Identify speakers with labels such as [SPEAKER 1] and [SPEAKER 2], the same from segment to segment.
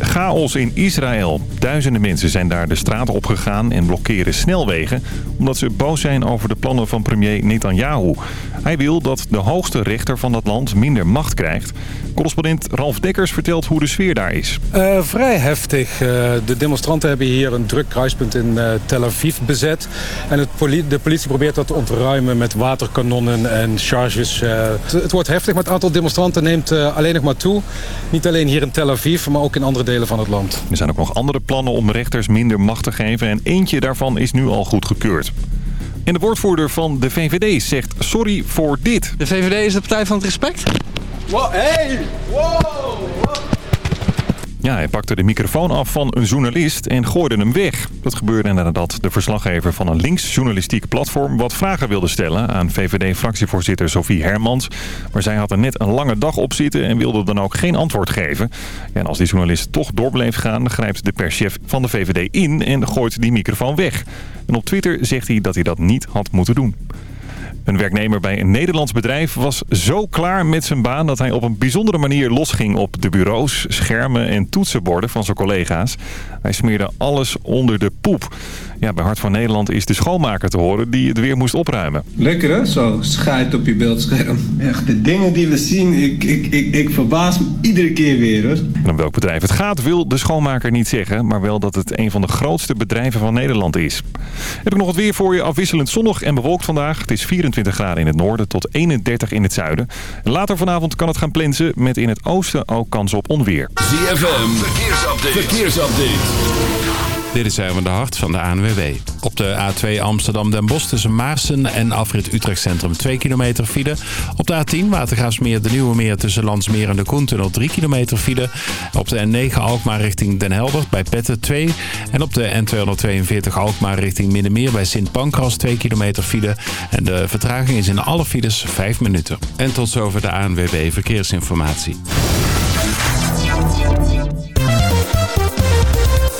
[SPEAKER 1] Chaos in Israël. Duizenden mensen zijn daar de straat op gegaan en blokkeren snelwegen... omdat ze boos zijn over de plannen van premier Netanyahu. Hij wil dat de hoogste rechter van dat land minder macht krijgt. Correspondent Ralf Dekkers vertelt hoe de sfeer daar is.
[SPEAKER 2] Uh, vrij heftig. Uh, de demonstranten hebben hier een druk kruispunt in uh, Tel Aviv bezet. En de politie probeert dat te ontruimen met waterkanonnen en charges. Het, het, wordt heftig, maar het aantal demonstranten neemt alleen nog maar toe. Niet alleen hier in Tel Aviv, maar ook in andere delen van het land.
[SPEAKER 1] Er zijn ook nog andere plannen om rechters minder macht te geven. En eentje daarvan is nu al goedgekeurd. En de woordvoerder van de VVD zegt sorry voor dit.
[SPEAKER 3] De VVD is de partij van het respect?
[SPEAKER 4] Wow, hey! Wow! wow.
[SPEAKER 1] Hij pakte de microfoon af van een journalist en gooide hem weg. Dat gebeurde nadat de verslaggever van een linksjournalistiek platform wat vragen wilde stellen aan VVD-fractievoorzitter Sophie Hermans. Maar zij had er net een lange dag op zitten en wilde dan ook geen antwoord geven. En als die journalist toch door bleef gaan, grijpt de perschef van de VVD in en gooit die microfoon weg. En op Twitter zegt hij dat hij dat niet had moeten doen. Een werknemer bij een Nederlands bedrijf was zo klaar met zijn baan... dat hij op een bijzondere manier losging op de bureaus, schermen en toetsenborden van zijn collega's. Hij smeerde alles onder de poep. Ja, bij Hart van Nederland is de schoonmaker te horen die het weer moest opruimen.
[SPEAKER 5] Lekker hè, zo schijt op je beeldscherm. Echt, de dingen die we zien, ik, ik, ik, ik verbaas me iedere keer weer hoor.
[SPEAKER 1] En om welk bedrijf het gaat wil de schoonmaker niet zeggen... maar wel dat het een van de grootste bedrijven van Nederland is. Heb ik nog wat weer voor je, afwisselend zonnig en bewolkt vandaag. Het is 24 graden in het noorden tot 31 in het zuiden. Later vanavond kan het gaan plensen met in het oosten ook kans op onweer.
[SPEAKER 6] ZFM, verkeersupdate. verkeersupdate.
[SPEAKER 7] Dit is even de hart van de ANWB. Op de A2 Amsterdam-Den Bosch tussen Maarsen en afrit Utrecht Centrum 2 kilometer file. Op de A10 Watergaasmeer de Nieuwe Meer tussen Landsmeer en de Koentunnel 3 kilometer file. Op de N9 Alkmaar richting Den Helder bij Petten 2. En op de N242 Alkmaar richting Middenmeer bij Sint Pancras 2 kilometer file. En de vertraging is in alle files 5 minuten. En tot zover de ANWB Verkeersinformatie.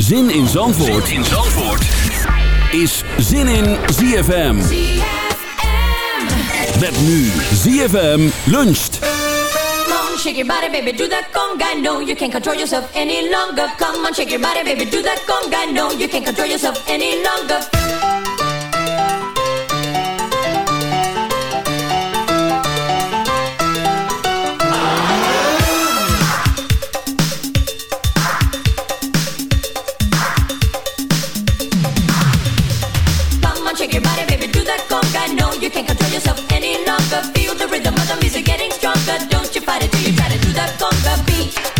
[SPEAKER 6] Zin in Zandvoort, zin in Zandvoort. is Zin in ZFM. Met nu ZFM luncht.
[SPEAKER 8] Come on, shake your body, baby, do that conga. No, you can't control yourself any longer. Come on, shake your body, baby, do that conga. No, you can't control yourself any longer.
[SPEAKER 9] can't control yourself any longer. Feel the rhythm of the music getting stronger. Don't you fight it till you try to do the conga
[SPEAKER 10] beat.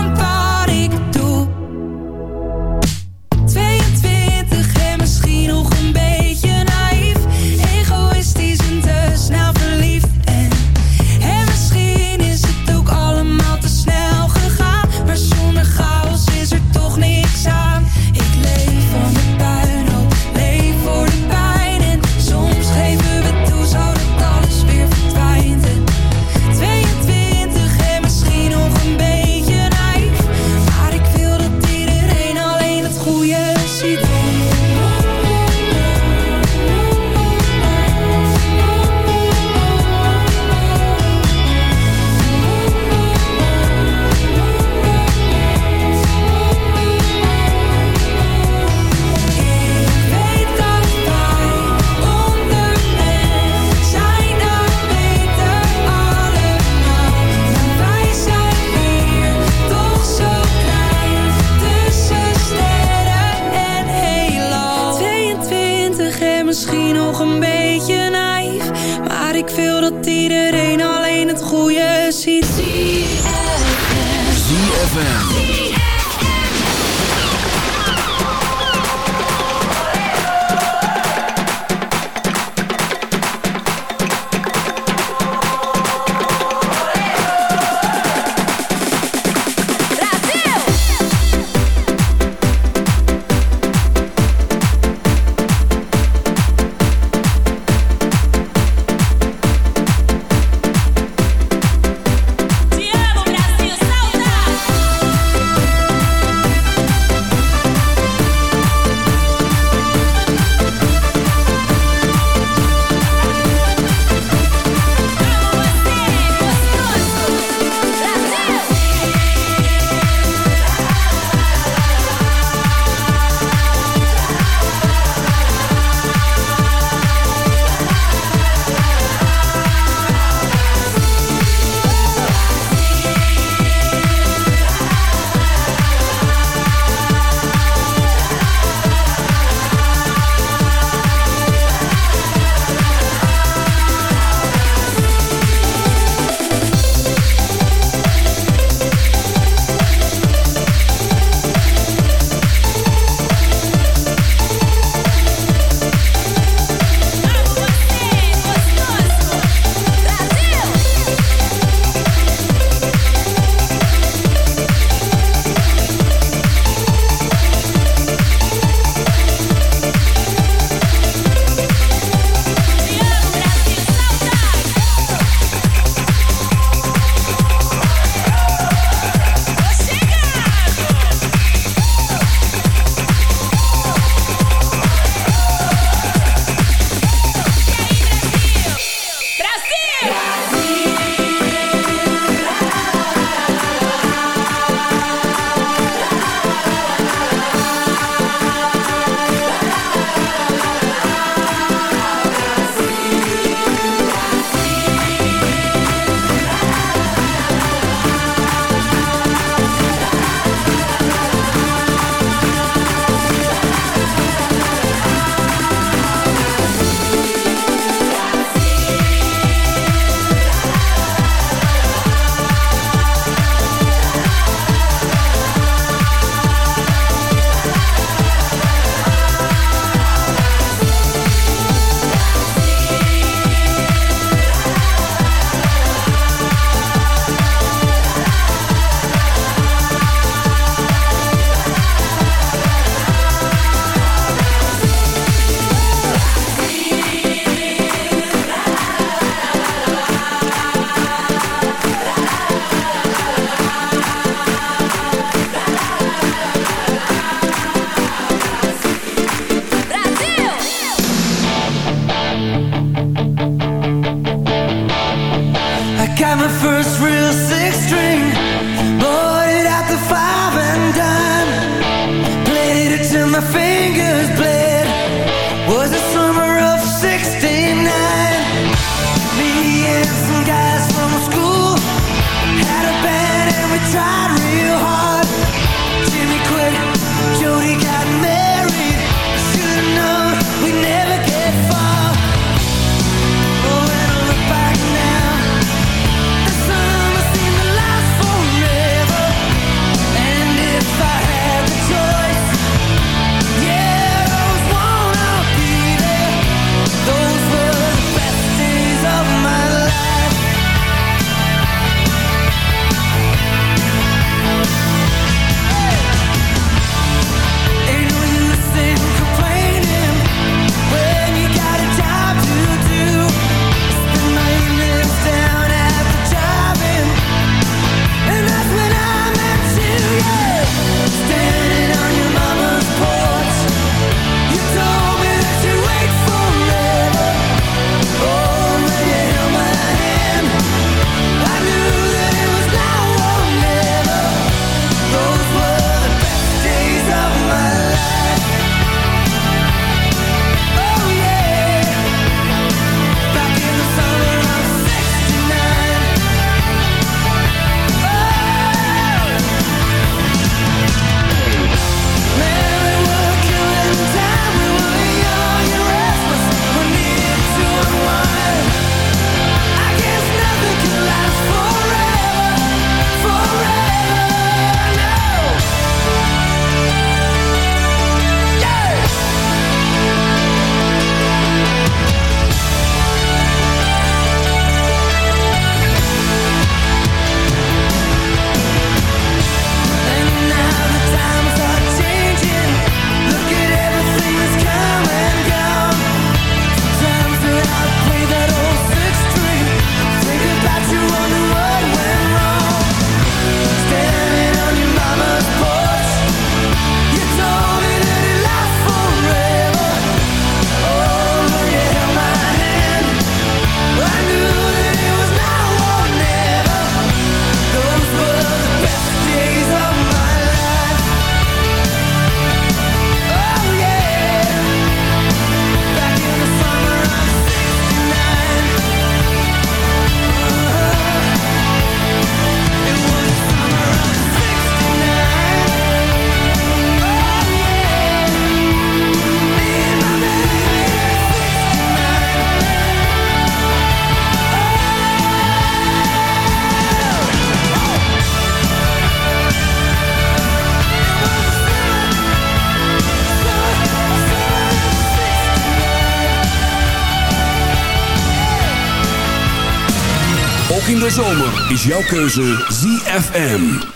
[SPEAKER 10] is
[SPEAKER 11] jouw keuze ZFM.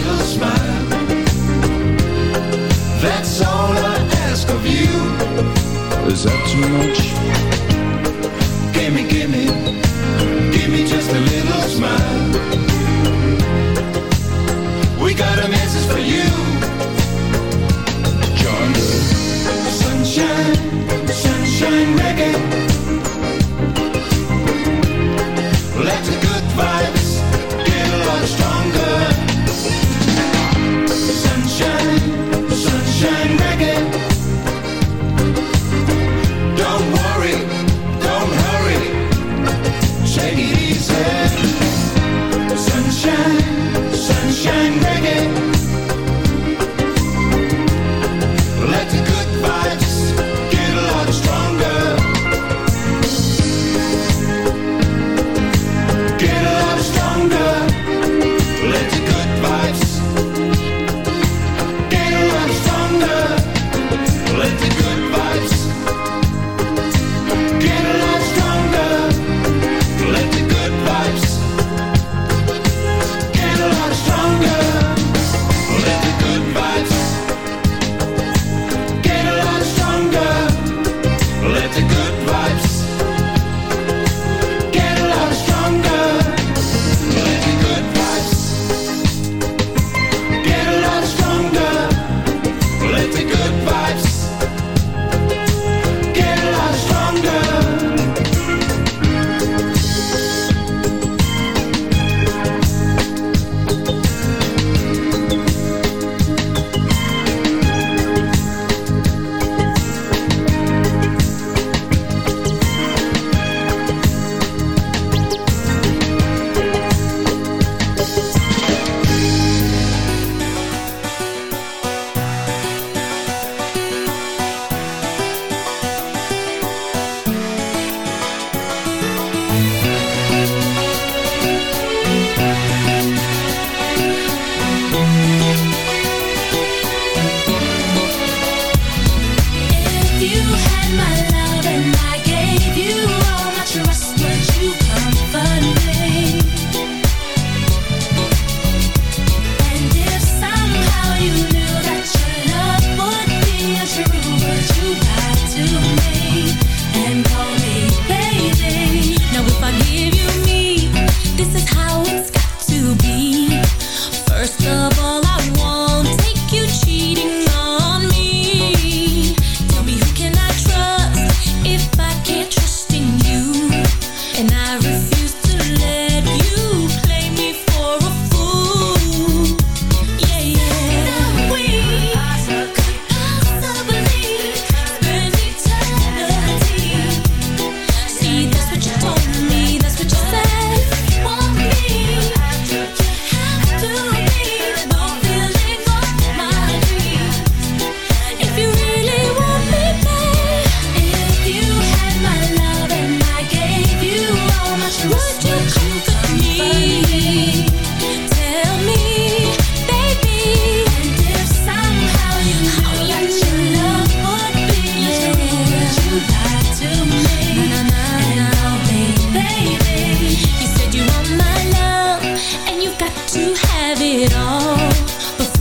[SPEAKER 12] little smile That's all I ask of you
[SPEAKER 13] Is that too much?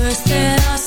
[SPEAKER 14] first that I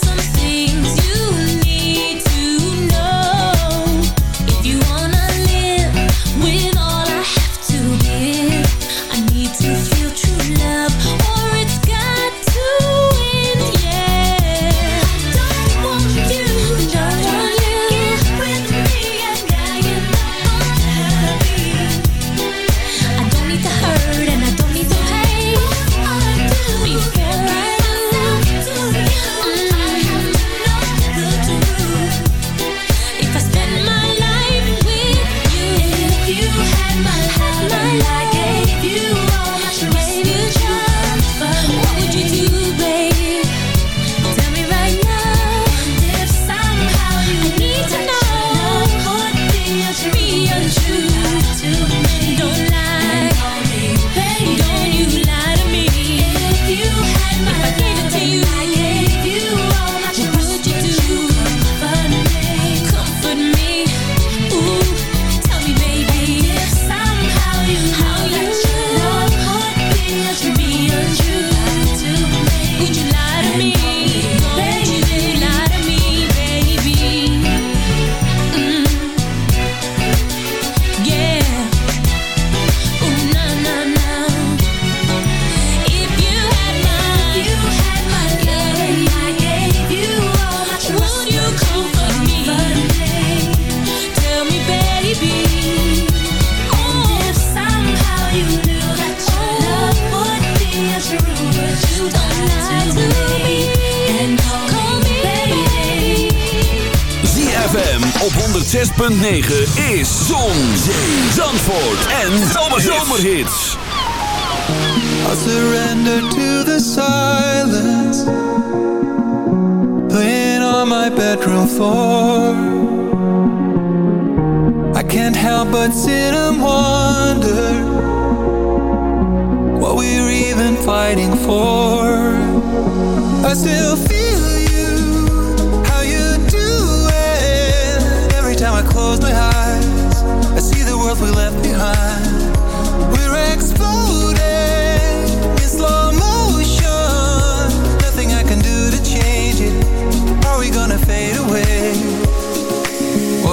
[SPEAKER 6] Zandvoort en Zomerhits.
[SPEAKER 15] I surrender to the silence. Playing on my bedroom floor I can't help but sit and wonder What we're even fighting for. I still feel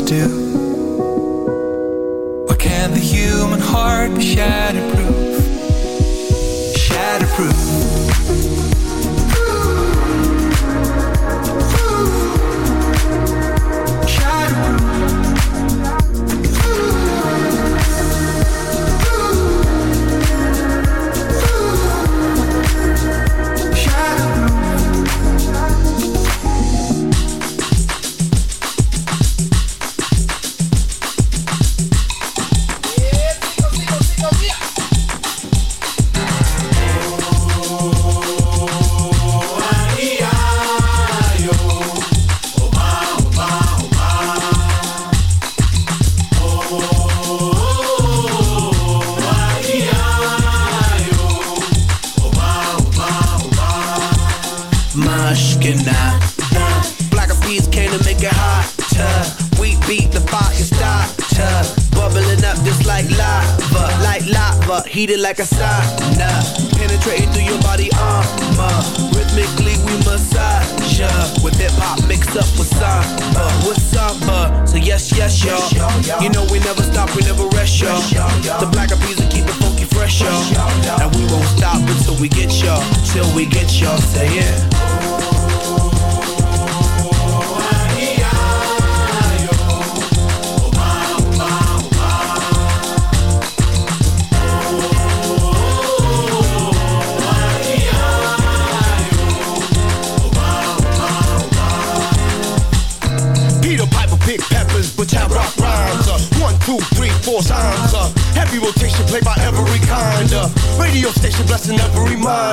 [SPEAKER 15] to do? Why can't the human heart be shatterproof? Shatterproof.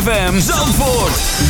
[SPEAKER 16] ZFM Zandvoort.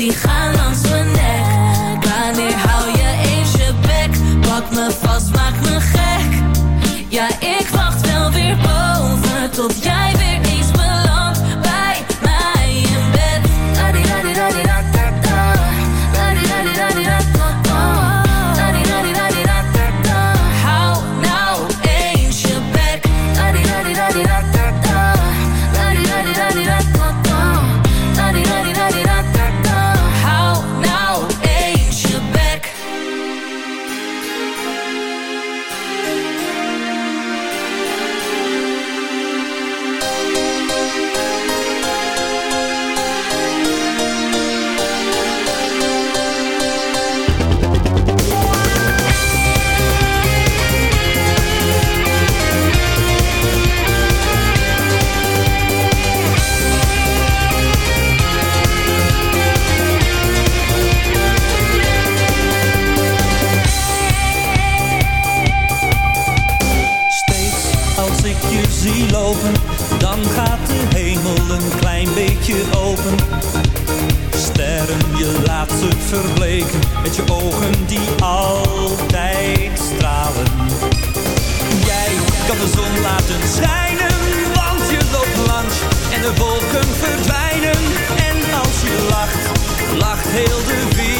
[SPEAKER 13] die gaan langs mijn nek. Wanneer hou je eens je bek, pak me vast, maak me gek. Ja, ik wacht wel weer boven, tot jij
[SPEAKER 17] kan de zon laten schijnen, want je loopt langs en de wolken verdwijnen. En als je lacht, lacht heel de wereld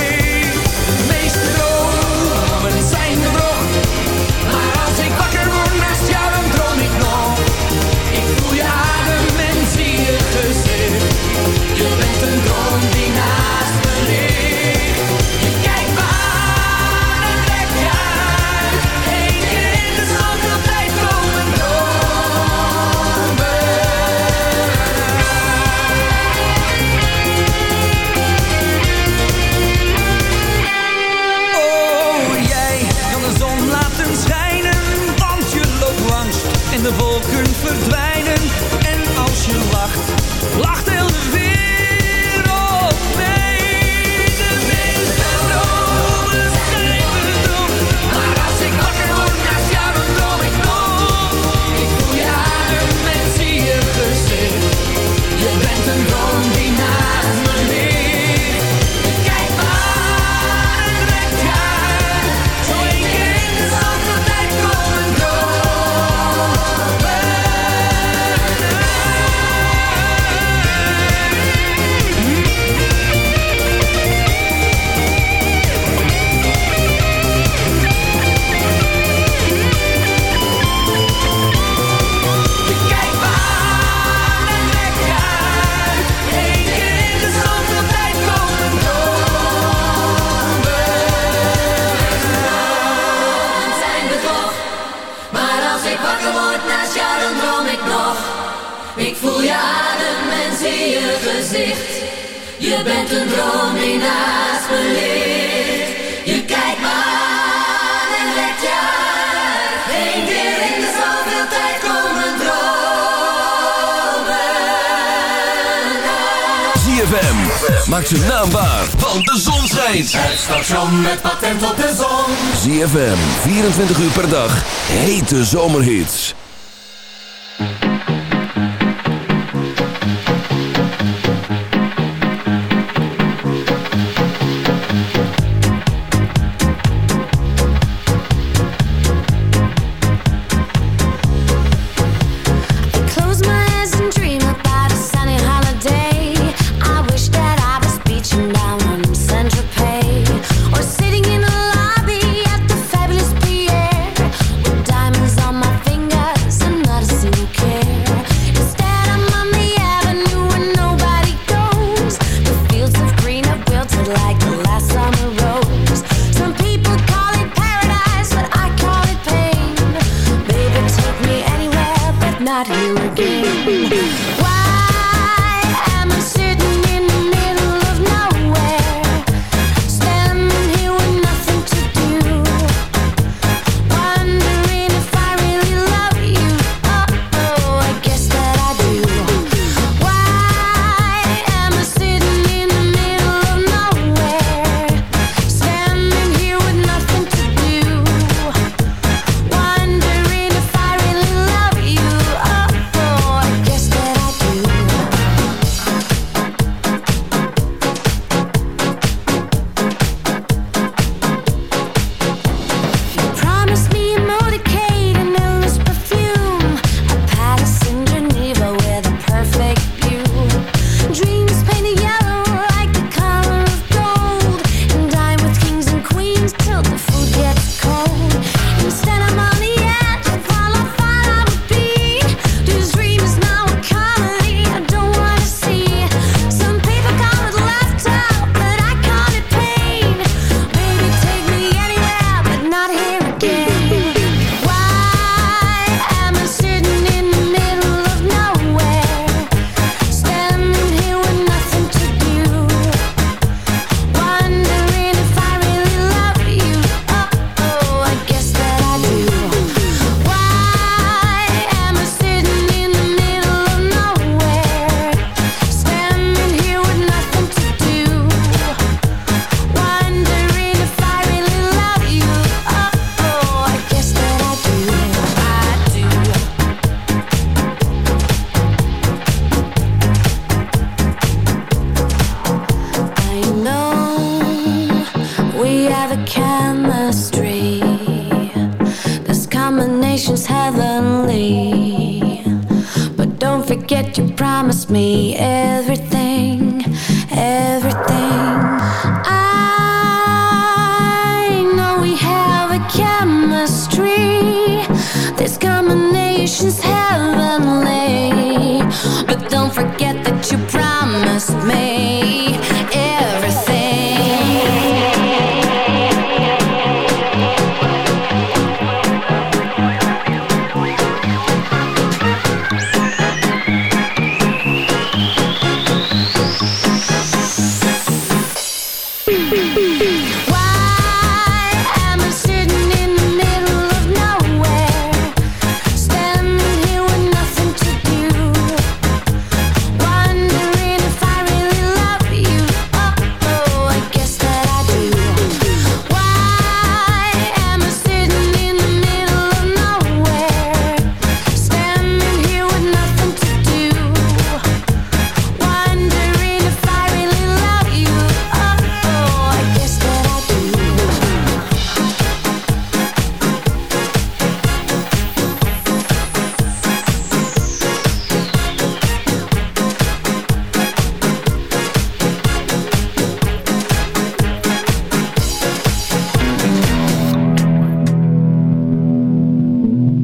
[SPEAKER 14] zomerhit.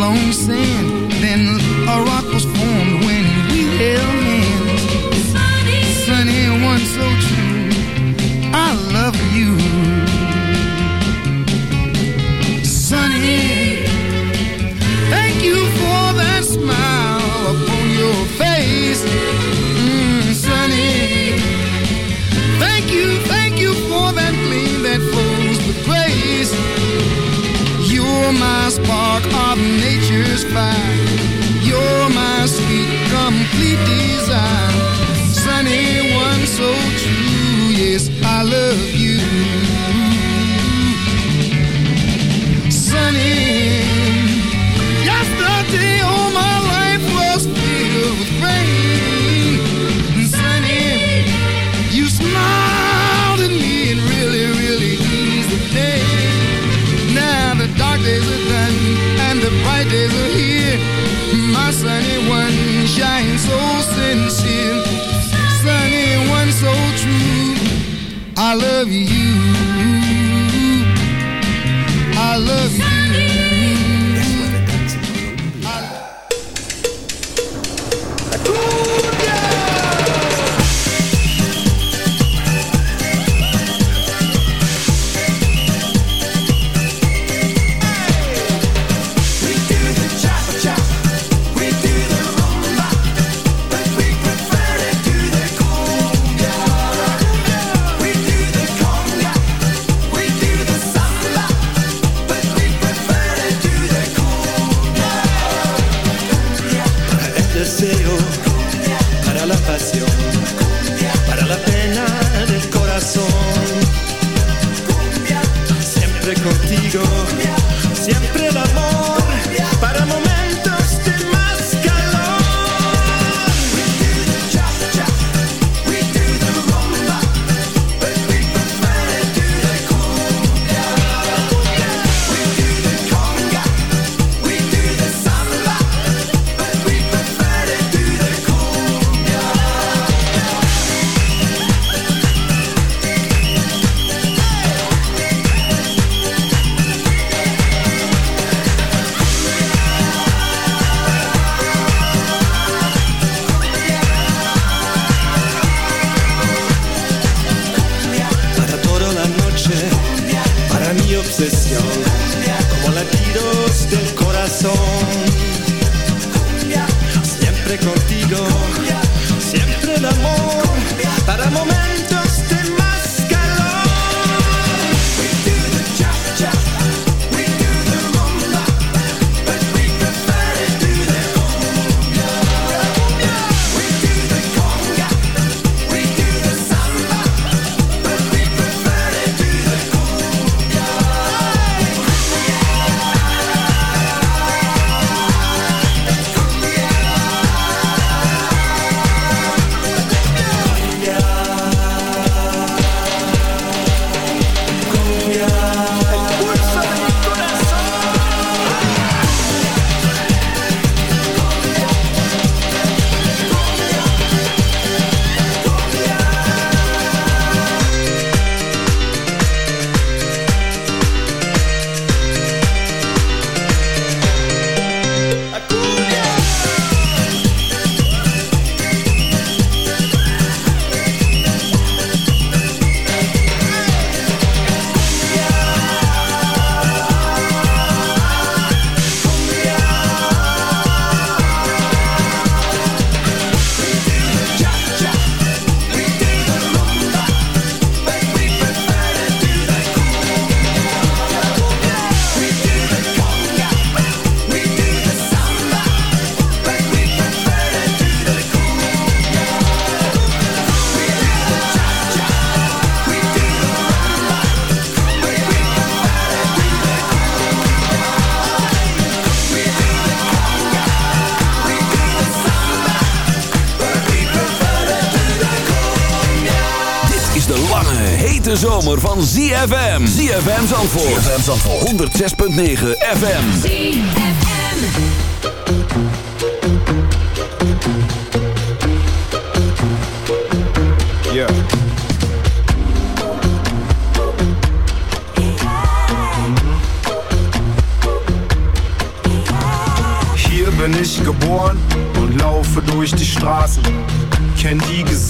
[SPEAKER 18] long sin. I
[SPEAKER 19] love you.
[SPEAKER 20] deseo para
[SPEAKER 6] la pasión. ZFM. ZFM Zandvoort. ZFM Zandvoort. 106.9 FM.
[SPEAKER 21] Yeah. Hier bin ich geboren und laufe durch die Straßen. Kenn die Gesichter,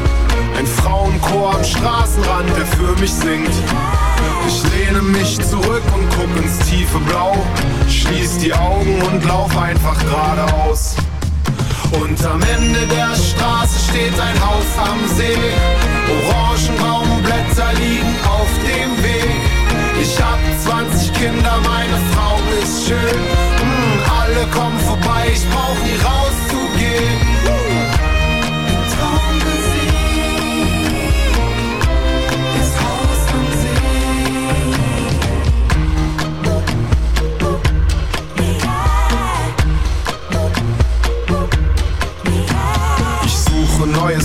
[SPEAKER 21] Frauenchor am Straßenrand, der für mich singt. Ich lehne mich zurück und guck ins tiefe Blau. Schließ die Augen und lauf einfach geradeaus. Und am Ende der Straße steht ein Haus am See. Orangenbaumblätter liegen auf dem Weg. Ich hab 20 Kinder, meine Frau ist schön. Mm, alle kommen vorbei, ich brauch nie rauszugehen. Traummusik,